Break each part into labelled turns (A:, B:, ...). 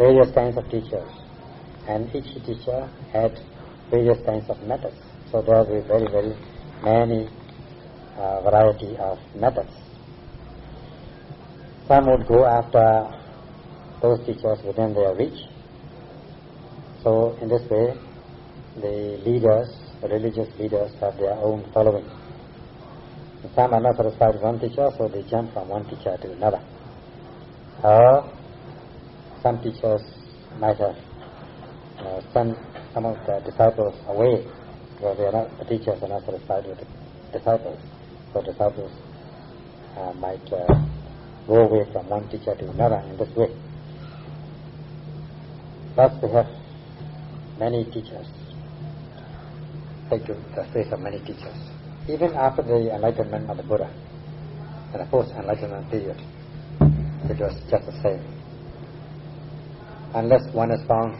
A: various kinds of teachers, and each teacher had various kinds of methods. So there be very, very many uh, variety of methods. Some would go after those teachers within their reach. So in this way, the leaders, the religious leaders, have their own following. Some are not satisfied with one teacher, so they jump from one teacher to another. Or some teachers might have uh, sent some of the disciples away because they are not, the teachers are not satisfied with the disciples. So disciples uh, might uh, go away from one teacher to another in this way. Thus we have many teachers. Take the space of many teachers. Even after the enlightenment of the Buddha, in the post-enlightenment period, it was just the same. Unless one has found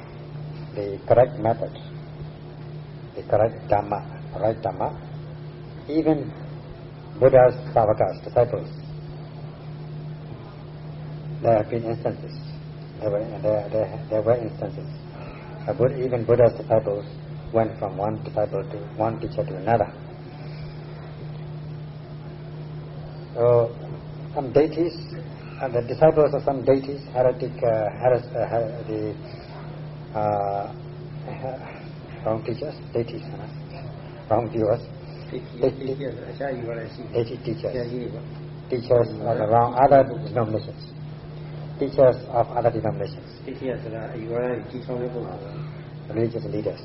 A: the correct method, the correct Dhamma, right Dhamma, even Buddha's Savakas, disciples, there have been instances, there were, there, there, there were instances. Buddha, even Buddha's disciples went from one disciple to one teacher to another. So, some deities, the disciples of some deities, heretic, uh, heres, uh, the uh, wrong teachers, deities, wrong viewers, deity teachers, teachers of the wrong other denominations, teachers of other denominations, religious leaders.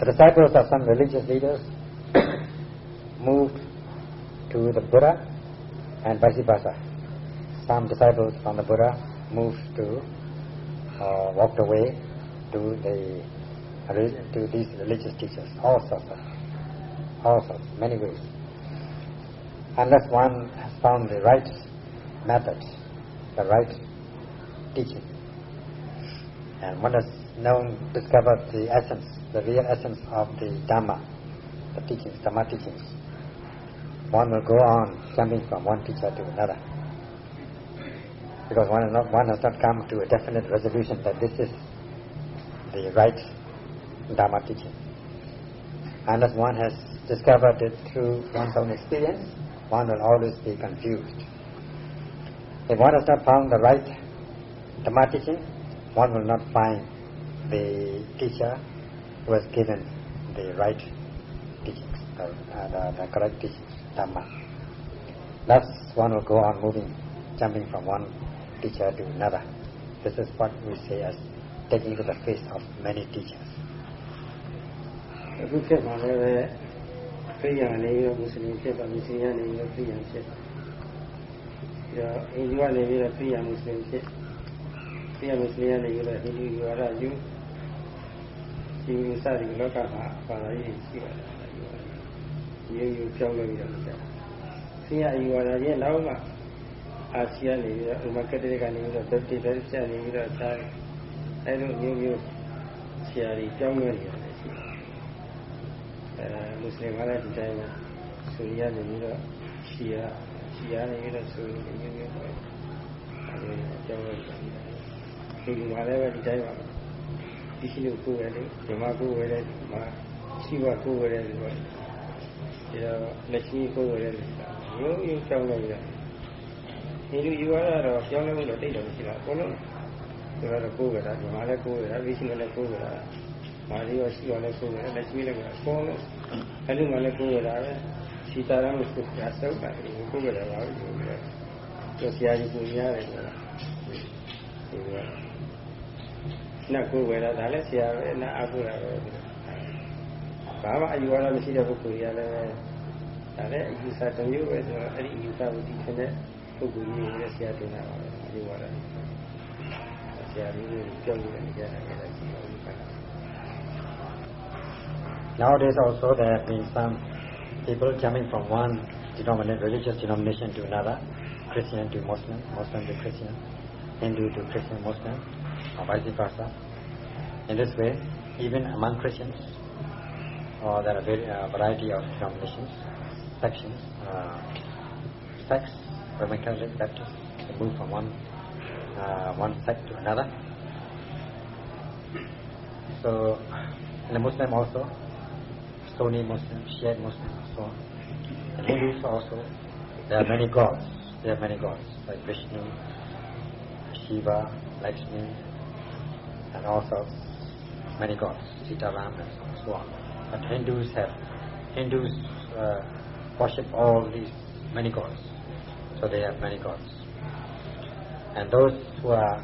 A: The disciples of some religious leaders moved to the Buddha and vice versa. Some disciples from the Buddha moved to, uh, walked away to the to these religious teachers, all sorts of, all sorts, many ways. Unless one has found the right method, the right teaching, and one has known, discovered the essence, the real essence of the Dhamma, the teachings, Dhamma teachings, one will go on jumping from one teacher to another. Because one, not, one has not come to a definite resolution that this is the right Dharma teaching. Unless one has discovered it through one's own experience, one will always be confused. If one has not found the right Dharma teaching, one will not find the teacher who has given the right teachings, the, uh, the, the correct teachings, Dhamma. Thus, one will go on moving, jumping from one teacher to another. This is what we say as taking to the face of many teachers.
B: အခုဖြစ်မှာလည်းပဲခရိယာနေပြီးတော့မွတ်စလင်ဖြစ်တော့မွတ်စလင်ကနေပြီးတော့ခရိယာဖြစ်ပြီးတော့အိန္ဒိယနေပြီးတော့ခရိယာမွတ်စလင်ဖြစ်ခရိယာမွတ်စလင်ကနေပြီးတော့ဟိန္ဒူယူဝါဒယူဒီဥစ္စာတွေလောကမှာပါလာရေးရှိပါတယ်ဒီယူပြောင်းလဲပြီးတော့ကြာခရိယာယူဝါဒရဲ့နောက်မှာ အာဆီယံနေပြီးတော့ဥမကတရကနေပြီးတော့ဗတိဗက်ဆက်နေပြီးတော့ခြားအဲလိုမျိုးမျိုးဆရာကြီးပြောင်းလဲနေတယ်ရှိတယ်အဲမွတ်စလင်ကလည်းဒီတိုင်းပဲဆူရီယာနေပြီးတော့ရှီယာရှီယာနေပြီးတော့ဆူရီမျိုးမျိုးပဲအဲဒီပြောင်းလဲနေတယ်ဒီမှာလည်းပဲဒီတိုင်းပါဒီရှိလို့ကိုယ်ရတယ်ဓမ္မကိုယ်ရတယ်ဒီမှာရှိဝကိုယ်ရတယ်ဒီတော့ဒီတော့လက်ရှိကိုယ်ရတယ်ရိုးရိုးပြောင်းလဲရတယ် ဒီလိုယူရတော့ပြောင်းလဲလို့တိတ်တော့မရှိတာအကုန်လုံးဆိုတော့ကိုယ်ကတာဒီမှာလည်းကိုယ်ရတာဝိရှိလည်းကိုယ်ရတာမာရီရောရှိရောလည်းကိုယ်ရတာလက်ရှိလည်းအကုန်လုံးအဲ့လိုမှလည်းကိုယ်ရတာပဲစီတာရမ်းလို့ကိုယ်ရဆောက်တာကိုယ်ရတာပါဘူးဆိုဆရာကြီးကိုများတယ်ဆိုတာဒီကနတ်ကိုယ်ဝယ်တာဒါလည်းဆရာပဲနတ်အကုတာပဲဘာမှအယူဝါဒမရှိတဲ့ပုဂ္ဂိုလ်ကြီးလည်းဒါလည်းအယူဆတစ်မျိုးပဲဆိုတော့အဲ့ဒီအယူဆကိုဒီခနဲ့ ပုဂ္ဂိုလ်ကြီးရဲ့ဆရာတင်တာပါပဲအယူဝါဒဆရာကြီးကိုပြောလို့လည်းကြားတာလည်းရှိပါဘူးခဏ
A: Nowadays also there have been some people jumping from one denomination, religious denomination to another, Christian to Muslim, Muslim to Christian, Hindu to Christian Muslim, or vice versa. In this way, even among Christians, uh, there are a variety of denominations, sections, uh, sects, Catholic, Baptist, they move from one uh, one sect to another. So, in the Muslim also, Sunni Muslim, Shia Muslim, so on. In Hindus also, there are many gods. There are many gods, like Vishnu, Shiva, Lakshmi, and also many gods, Sitaram and so on. But Hindus have, Hindus uh, worship all these many gods. So they have many gods. And those who are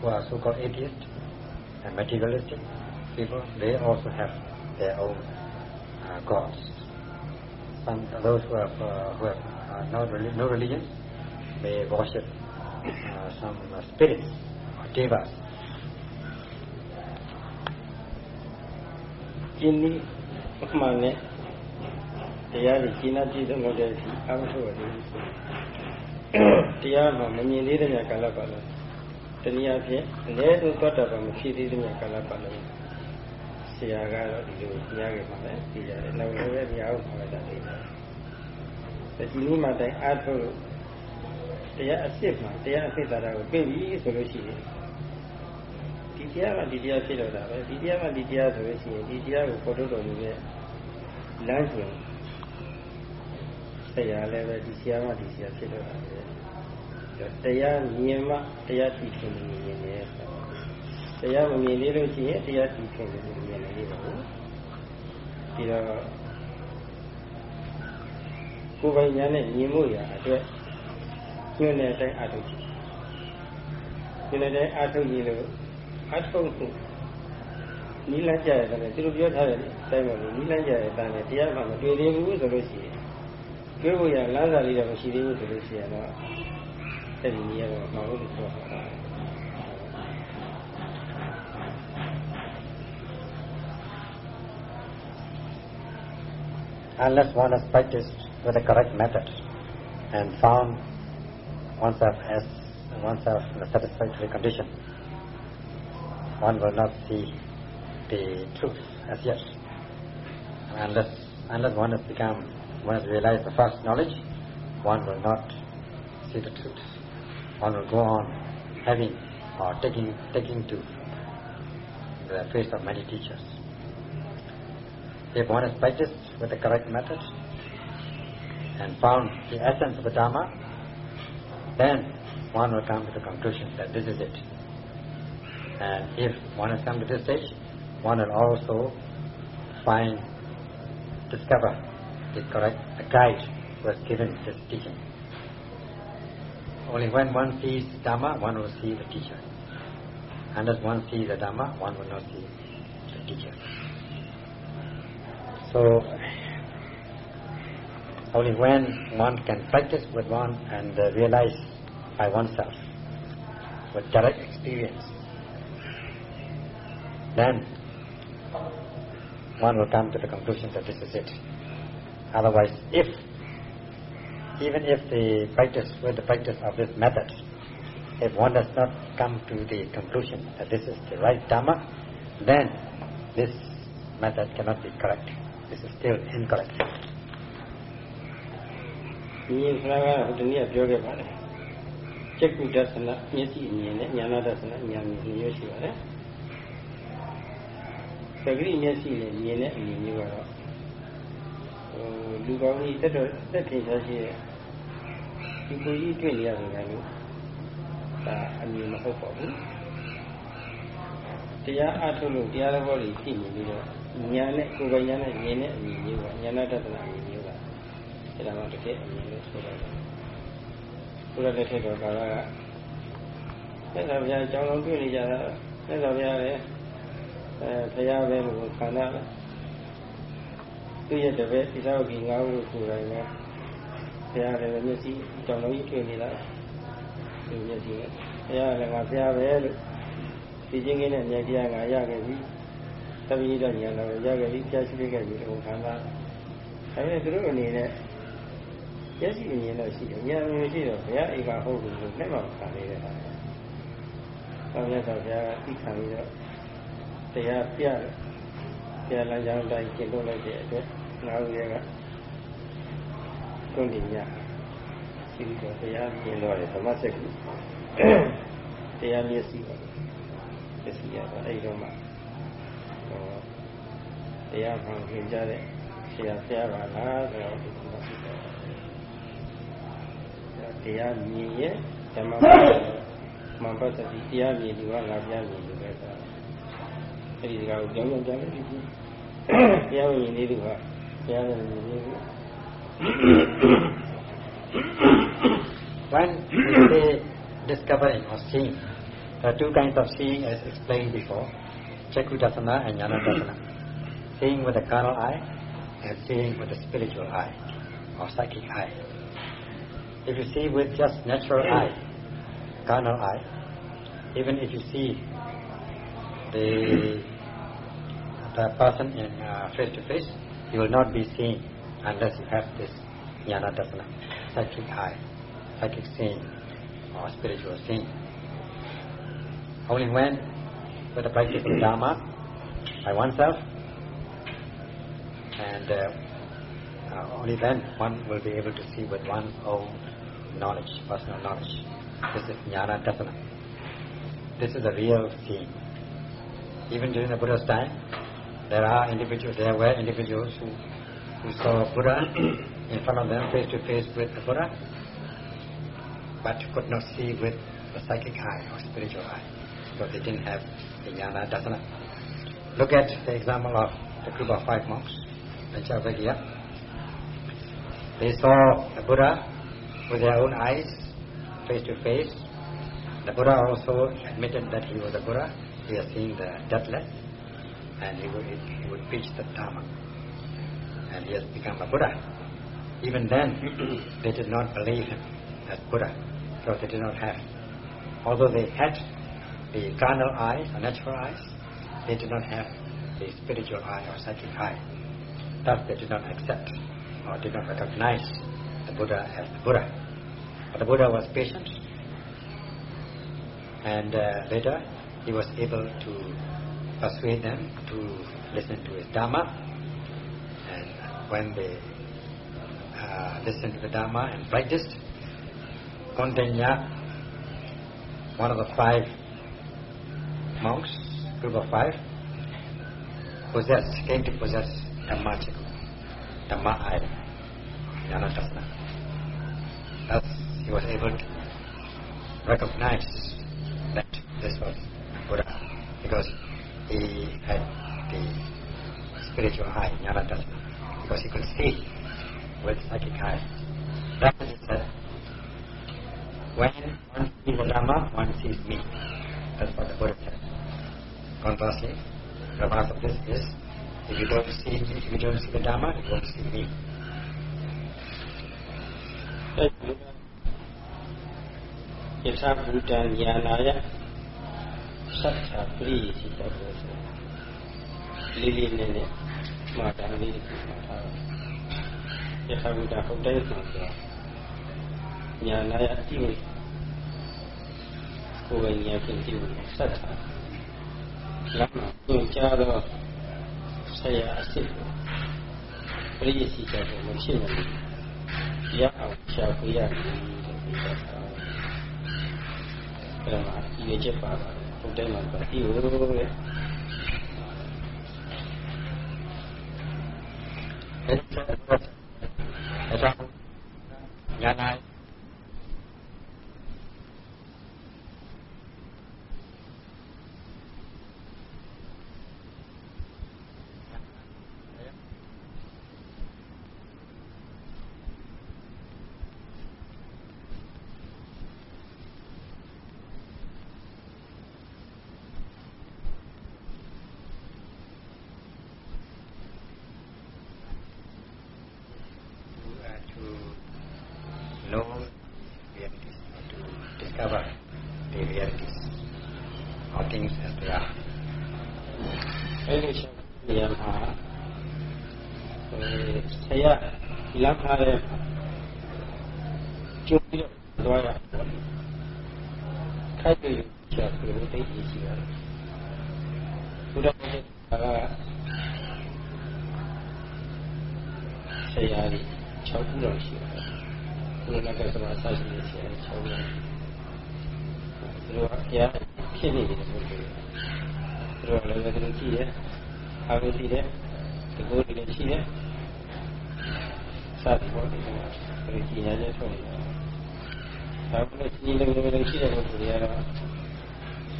A: who are so-called atheist and materialistic people, they also have their own uh, gods. Some those who have uh, who have uh, no religion, no religion may worship uh, some uh, spirits or devas.
B: In the Brahmane အမှန်နဲ့တရားကြီးကျင်းအပြည့်စုံတဲ့အထိအမှထုတ်ရတယ်တရားမှမမြင်သေးတဲ့ကာလပတ်လုံးတနည်းအားဖြင့်အနည်းဆုံးသောတာပန်မဖြစ်သေးတဲ့ကာလပတ်လုံးဆရာကတော့ဒီလိုကြားခဲ့ပါလေသိရတယ်နောက်လည်းပဲတရားဥပဒေတာသိတယ်ဒီနေ့မှတိုင်အားထုတ်လို့တရားအစ်စ်မှာတရားအစ်စ်တာကိုပြင်ပြီးဆိုလို့ရှိရင်ဒီတရားကဒီတရားဖြစ်တော့တာပဲဒီတရားကဒီတရားဆိုလို့ရှိရင်ဒီတရားကိုပေါ်ထုတ်တော်မူတဲ့လမ်းစဉ် ဆရာလည်းပဲဒီဆရာကဒီဆရာဖြစ်တော့တာပဲတရားမြင်မှတရားသိချင်မြင်နေတယ်တရားမမြင်သေးလို့ရှိရင်တရားသိချင်တယ်မြင်နေရပါဘူးဒီတော့ကိုယ်ပိုင်ဉာဏ်နဲ့မြင်မှုရာအတွက်ညွှန်တဲ့အတိုင်းအထုတ်ကြည့်ညွှန်တဲ့အတိုင်းအထုတ်ကြည့်လို့အထုတ်မှုနီးလန်းကြရတယ်သူတို့ပြောထားတဲ့အတိုင်းပါလို့နီးလန်းကြရတဲ့အတိုင်းတရားမှမတွေ့သေးဘူးဆိုလို့ရှိရင် တွေ့ဖို့ရလမ်းစာလေးတော့မရှိသေးဘူးဆိုလို့ရှိရင်တော့အဲ့ဒီနေရာတော့မဟုတ်ဘူးဆိုတော့
A: unless one has practiced with the correct method and found oneself as oneself in a satisfactory condition, one will not see the truth as yet. Unless unless one has become one realized the first knowledge, one will not see the truth. One will go on having or taking taking to the face of many teachers. If one has practiced with the correct method and found the essence of the Dharma, then one will come to the conclusion that this is it. And if one has come to this stage, one will also find, discover the correct a guide was given this teaching. Only when one sees Dharma, one will see the teacher. And Unless one sees the Dharma, one will not see the teacher. So, only when one can practice with one and uh, realize by oneself, with direct experience, then one will come to the conclusion that this is it. Otherwise, if, even if the practice, with the practice of this method, if one does not come to the conclusion that this is the right Dhamma, then this method cannot be correct. This is still incorrect.
B: ဒီခဏကဟိုတနည်းပြောခဲ့ပါတယ်။ချက်ကုဒသနာမျက်စိအမြင်နဲ့ဉာဏဒသနာဉာဏ်မြင်နှစ်မျိုးရှိပါတယ်။သတိမျက်စိနဲ့မြင်တဲ့အမြင်မျိုးကတော့ဟို လူကောင်းကြီးတက်တော့တက်ထင်ရှားရှိတဲ့ဒီကိုကြီးတွေ့နေရတယ်လို့ဒါအမြင်မဟုတ်ပါဘူး။တရားအထုတ်လို့တရားတော်တွေသိနေပြီးတော့ဉာဏ်နဲ့ကိုယ်ပိုင်ဉာဏ်နဲ့မြင်တဲ့အမြင်မျိုးကဉာဏတတနာအမြင်မျိုးကအဲဒါမှတကယ်အမြင်လို့ဆိုတော့ဘုရားလက်ထက်တော်ကာလကသက်သာဘုရားအကြောင်းလုံးတွေ့နေကြတာသက်သာဘုရားလည်းအဲဘုရားပဲလို့ခန္ဓာပဲ သူရဲ့တပည့်ဣသာဝကိငါးဦးကိုယ်တိုင်ကဘုရားလည်းမျက်စိအကြောင်းလုံးကြီးတွေ့နေတာဒီမျက်စိနဲ့ဘုရားလည်းငါဘုရားပဲလို့ဒီချင်းကင်းနဲ့မြတ်တရားငါရခဲ့ပြီသဗ္ဗိဒဉာဏ်တော်ရခဲ့ပြီပြရှိခဲ့ပြီဟောခန္ဓာအဲဒါသူတို့အနေနဲ့မျက်စိအမြင်တော့ရှိတယ်ဉာဏ်အမြင်ရှိတော့ဘုရားဧကဟုတ်ဘူးလို့လက်မခံနေတဲ့ဟာ။ဆောင်းရသော်ဘုရားကသိခံပြီးတော့တရားပြတယ်။ ပြလမ်းကြောင်းတိုင်းကျင့်လို့လိုက်တဲ့အတွက်ငါတို့ရဲ့ကတွန်းတင်ညရှိပြီးတော့တရားကျင့်တော့တယ်ဓမ္မစက်ကူတရားမျက်စိပါပစ္စည်းရတော့အဲ့တော့မှဟောတရားမှသင်ကြတဲ့ဆရာဖျားပါလားဆိုတော့ဒီလိုဖြစ်တယ်တရားမြင်ရဲ့ဓမ္မမှန်ပတ်တိတရားမြင်ဒီကငါပြမြင်ဒီပဲဆို အဲ့ဒီကောင်ကြောင်းကြောင်းကြားလို့ဒီတရားမြင်နေသူကတရားမြင်နေသူ
A: When we say discovering or seeing, there are two kinds of seeing as explained before, Chakudasana and Jnanadasana. Seeing with the carnal eye and seeing with the spiritual eye or psychic eye. If you see with just natural eye, carnal eye, even if you see the the person in uh, face to face, you will not be seeing unless you have this jnana dasana, psychic eye, psychic seeing, or spiritual seeing. Only when, with the practice of Dharma, by oneself, and uh, uh, only then one will be able to see with one's own knowledge, personal knowledge. This is jnana dasana. This is the real seeing. Even during the Buddha's time, there are individuals, there were individuals who, who saw Buddha in front of them, face to face with the Buddha, but could not see with the psychic eye or spiritual eye, because they didn't have the jnana dasana. Look at the example of the group of five monks, the Chavagya. They saw the Buddha with their own eyes, face to face. The Buddha also admitted that he was a Buddha. He was seeing the deathless, and he would, he would preach the Dharma. And he has become a Buddha. Even then, they did not believe him as Buddha, because they did not have. Although they had the carnal eyes, or natural eyes, they did not have the spiritual eye or psychic eye. Thus, they did not accept or did not recognize the Buddha as the Buddha. But the Buddha was patient, and uh, later he was able to persuade them to listen to his Dharma. And when they uh, listened to the Dharma and practiced, Kondanya, one of the five monks, group of five, possessed, came to possess Dhamma Cakkhu, Dhamma eye, Jnanadasana. Thus, he was able to recognize that this was Buddha because he had the spiritual eye, Jnanadasana, because he could see with psychic eye. That is said, when one sees the Dhamma, one sees me. That's what the Buddha said. Conversely, the reverse of this is, if you don't see me, if you don't see the Dhamma, you won't see me.
B: ယထာဘူတံဉာဏာယ သတ္ထာပရိစိတဘောဆိုလေးလေးနဲ့နဲ့မှာတန်လေးကိုမှာထားယထာဘူတံဟုတ်တဲ့ဆိုတော့ဉာဏာယအတိဝိကိုယ်ပဲဉာဏ်ဖြင့်ကြည့်လို့သတ္ထာလမ်းမှာသင်ကြားတော့ဆရာအစ်စ်ပရိစိတဘောမဖြစ်နိုင်ဘူးရအောင်ရှာဖွေရတယ်ဒီလိုအဲ့ဒါမှဒီချက်ပါပါဟုတ် con trai mình phải yêu Tại sao? Ngày nay ဘုရားရဲ့ကဆရာကြီး6ခုလောက်ရှိတယ်ဘုရားကဆိုတော့အစရှိတဲ့ဆရာ6ခုလောက်ဒီလိုအရာဖြစ်နေတယ်ဆိုတော့တို့လည်းပဲသူတို့ကြည့်တယ်အားပေးကြည့်တယ်ဒီကိုယ်တွေလည်းရှိတယ်စသည်ပေါ့ဒီကဘယ်ကြည်ညာချက်ထွက်နေတာဒါကလည်းကြည်လည်းလည်းရှိတဲ့ပုဂ္ဂိုလ်တွေကတော့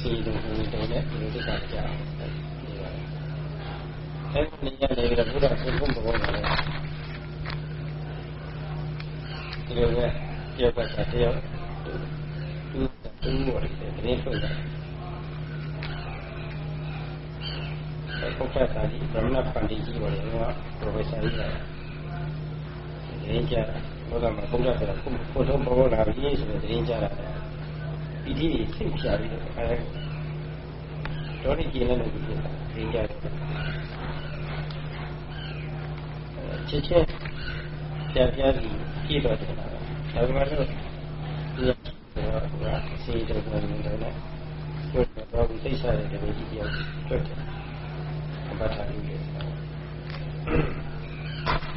B: ချီတို့ဘူးတို့နဲ့ဒီကနေ့ကြာအဲ့ဒီညနေကဘုရားဆုံးဖို့ဘောနာလေဒီလိုနဲ့ပြပတ်တာတရားတူတူမှုရတယ်ဒီနေ့ဆိုတာအခုကတည်းကဘုရားဖန်တီးကြီးပါလေငါပရိုဖက်ဆာကြီးလာတယ်ဒီနေ့ကျတာဘုရားမှာဘုရားဆရာဘုရားဆုံးဖို့ဘောနာကြီးဆိုတဲ့ဒီနေ့ကျတာ 你你真漂亮，哎，多那钱呢？那不是人家，天天天天是地道的那个，上班时候，日日晚，谁都不用得了，或者稍微对一下的，就没必要做这个，我把产品给它，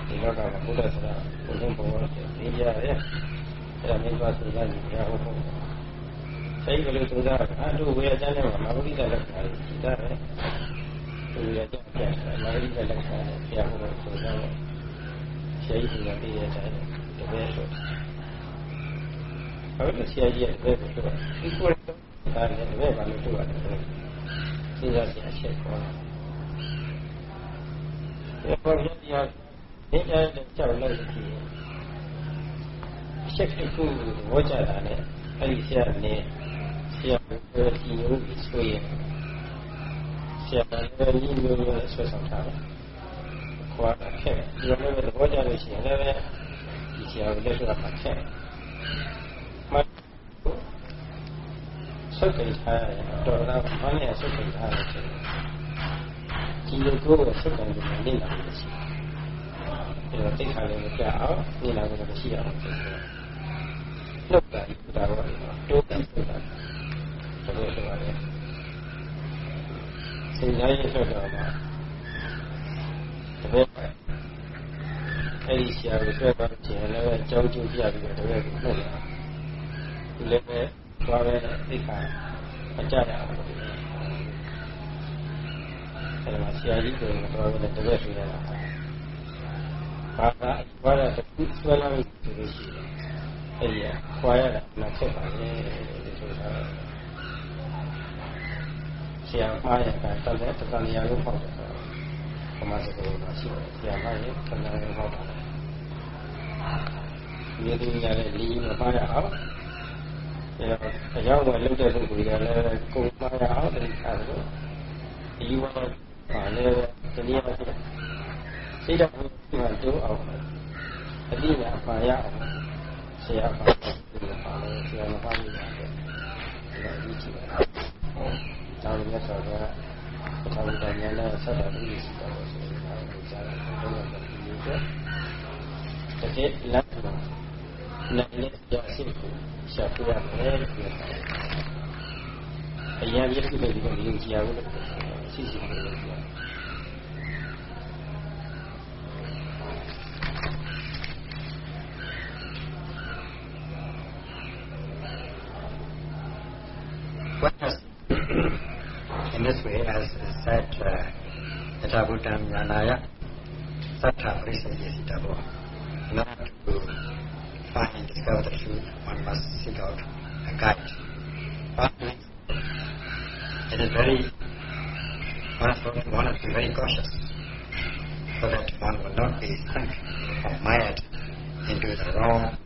B: 你看那模特是吧？不辛苦，人家哎，人家没事干，你要问问。 စိတ်ကလေးဆိုတာအတူဝေအကျမ်းထဲမှာမာဂရိကလက်ခံတာတယ်။ဝေအကျမ်းထဲမှာမာဂရိကလက်ခံဆရာဘုရားဆိုတာရှိတ်ကပြည့်ရတယ်တပည့်ဆို။အဲ့ဒါဆရာကြီးရဲ့တပည့်ဆိုတာဒီကိုယ်တာလည်းတပည့်ပါလို့ပြောတယ်။ဆရာဆရာချက်ခေါ်တယ်။ဒီပေါ်ရည်ရည်အဲ့ဒါကြောက်လိုက်ကြည့်။ချက်တစ်ခုဝေါ်ကြတာနဲ့အဲ့ဒီဆရာနဲ့ 想这个第一位抽烟，想那个你妞的说上啥了？我骗，要那个我家的现在呢，以前我就是他骗，买，收给他，找他房间收给他，今天中午收给他，你拿过去，那个对他那个家，你拿过来的，那不敢不敢我。 စဉ်းစားရဆိုတော့တပည့်အဲ့ဒီဆရာကိုဆွဲသွားခြင်းလည်းအကြောင်းကျိုးပြပြီးတော့တပည့်ကိုနှုတ်တယ်ဒီလည်းပဲသွားပဲသိခါမကြရဘူးအဲ့ဒါဆရာကြီးကတော့တော့တပည့်ဆွေးရတာဘာသာဘာသာတစ်ခုဆွဲလာလို့ဆိုလို့ရှိရင်အဲ့ဒီခွာရတာမချက်ပါနဲ့ဆိုတာ ဆရာမားရဲ့ကတက်တဲ့တန်လျာကိုဖောက်တယ်ပမာစကောကရှိတယ်ဆရာမားရဲ့တန်လျာကိုဖောက်တယ်ဒီလိုညာလေးလေးမပါရအောင်အဲအကြောင်းဝင်လုပ်တဲ့ပုဂ္ဂိုလ်ကလည်းကိုယ်ပါရအောင်တည်းထားလို့ဒီဝါပါလဲတနည်းအားဖြင့်စိတ်တော်ကိုတိုးအောင်အတိအပါရအောင်ဆရာပါဆရာပါဆရာမပါဘူးဒါအရေးကြီးပါတယ် ya sabrá pasado mañana cerrar y visitar porque la, la iglesia circula, se acuda a él y a
A: ella había sido el diablo sí sí. Yatabutam Yanaya, Sattha Parisayasitabo. In order to find and the truth, one must seek out a guide. It is very, one to be very cautious so that one will not be sunk or mired into the wrong,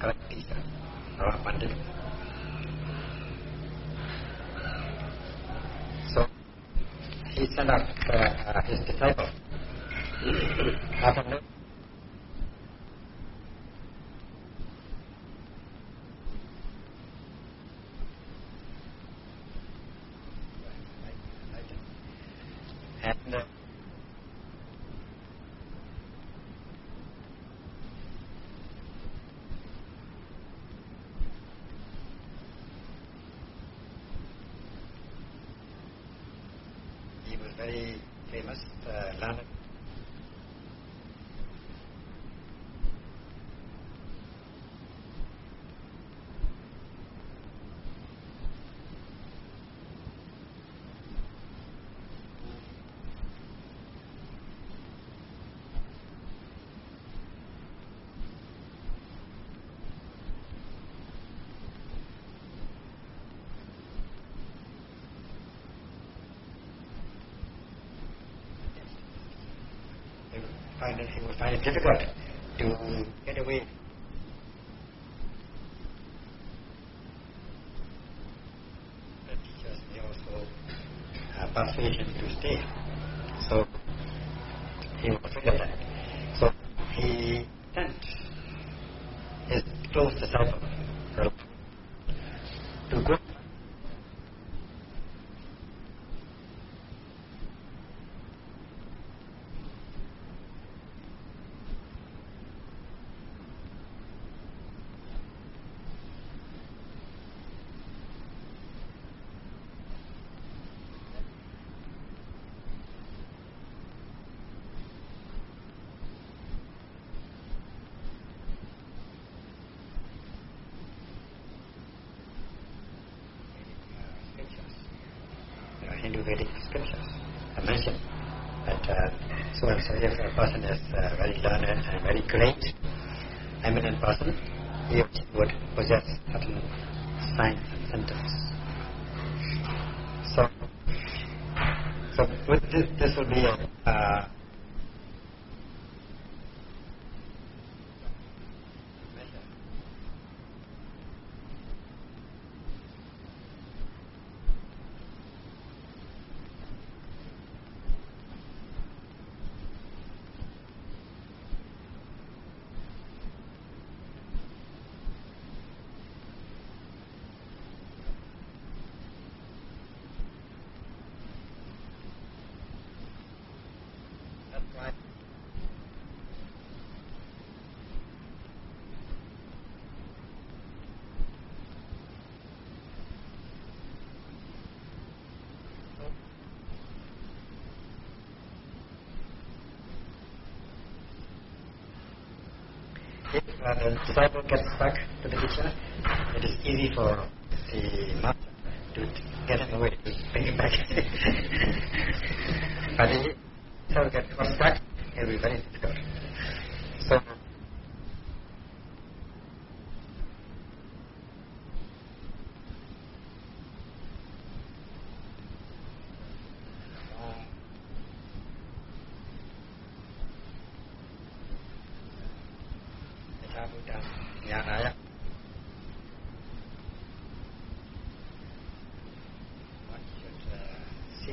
A: collective uh. So he sent out uh, his disciples. Find it, he would find it difficult to get away. The teachers they also uh, persuade him to stay. So he was afraid of that. So he sent his close disciple to go scriptures, uh, Hindu Vedic scriptures, I mentioned that uh, so and so if a person is uh, very learned and very great, eminent person, he would possess certain signs and symptoms. So, so this, this will be a uh, measure. That's right. If uh, the disciple gets back to the teacher, it is easy for the master to get him away, to bring him back. but if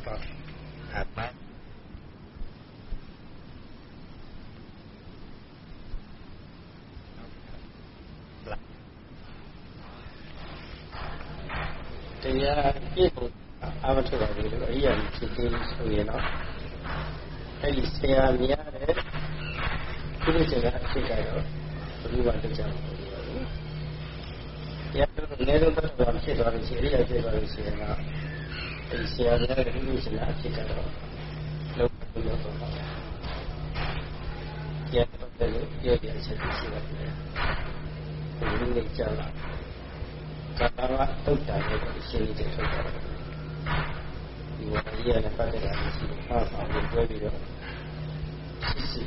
A: uh, seek out advice. Not because
B: တရားပြည့်စုံအာမထုတ်ပါဘူးလို့အရိယာကြီးဖြစ်သေးဆိုရင်တော့အဲ့ဒီဆရာများတဲ့ခုလိုစကားအဖြစ်ကတော့ဘုရားတက်ကြပါဘူး။တရားတော်လည်းတော့တော့ဖြစ်သွားလို့ရှိရင်အရိယာဖြစ်သွားလို့ရှိရင်တော့
C: istiyadına verin
A: Sisi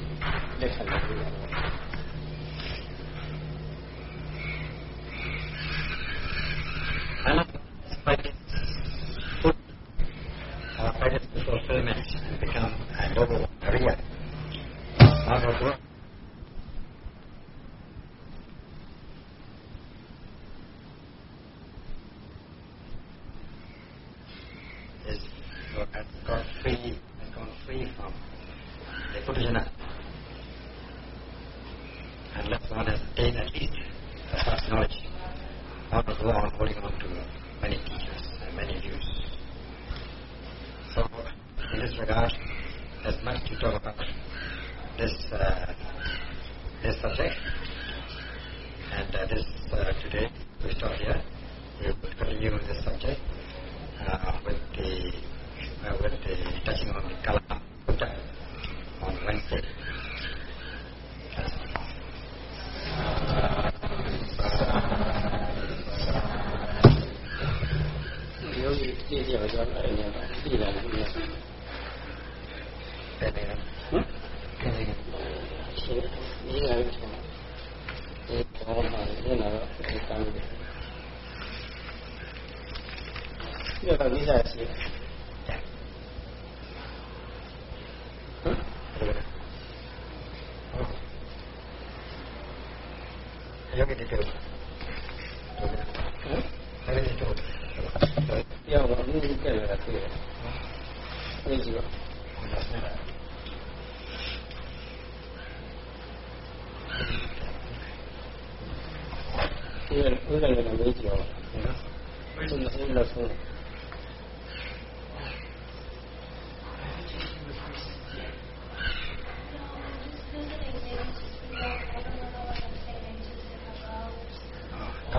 C: 谢谢我
A: 的
C: 小可谢谢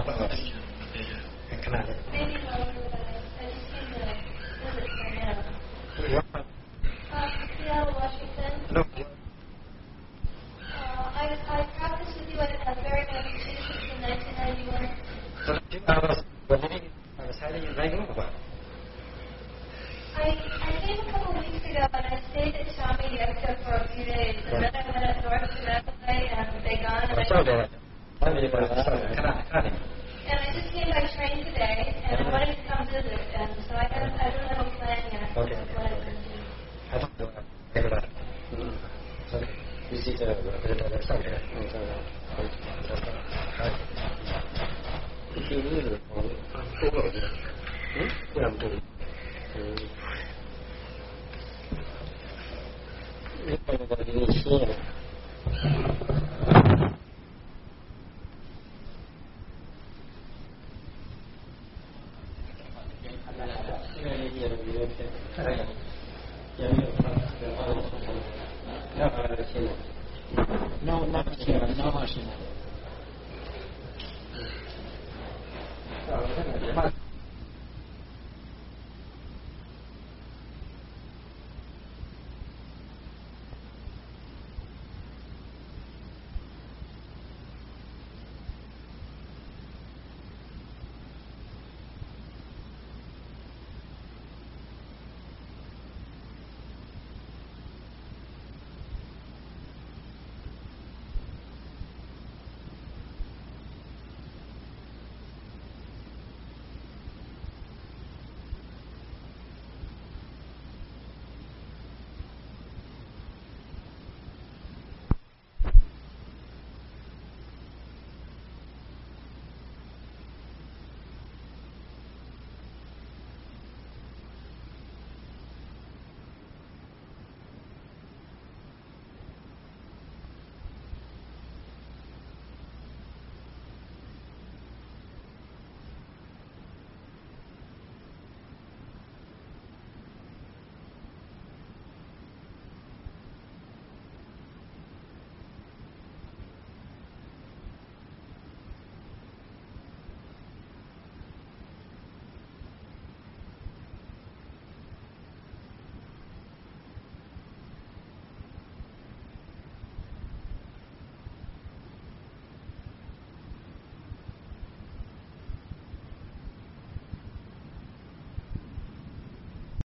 C: Thank you.
D: eu Luciano.